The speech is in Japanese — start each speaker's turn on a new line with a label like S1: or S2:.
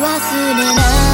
S1: 忘れない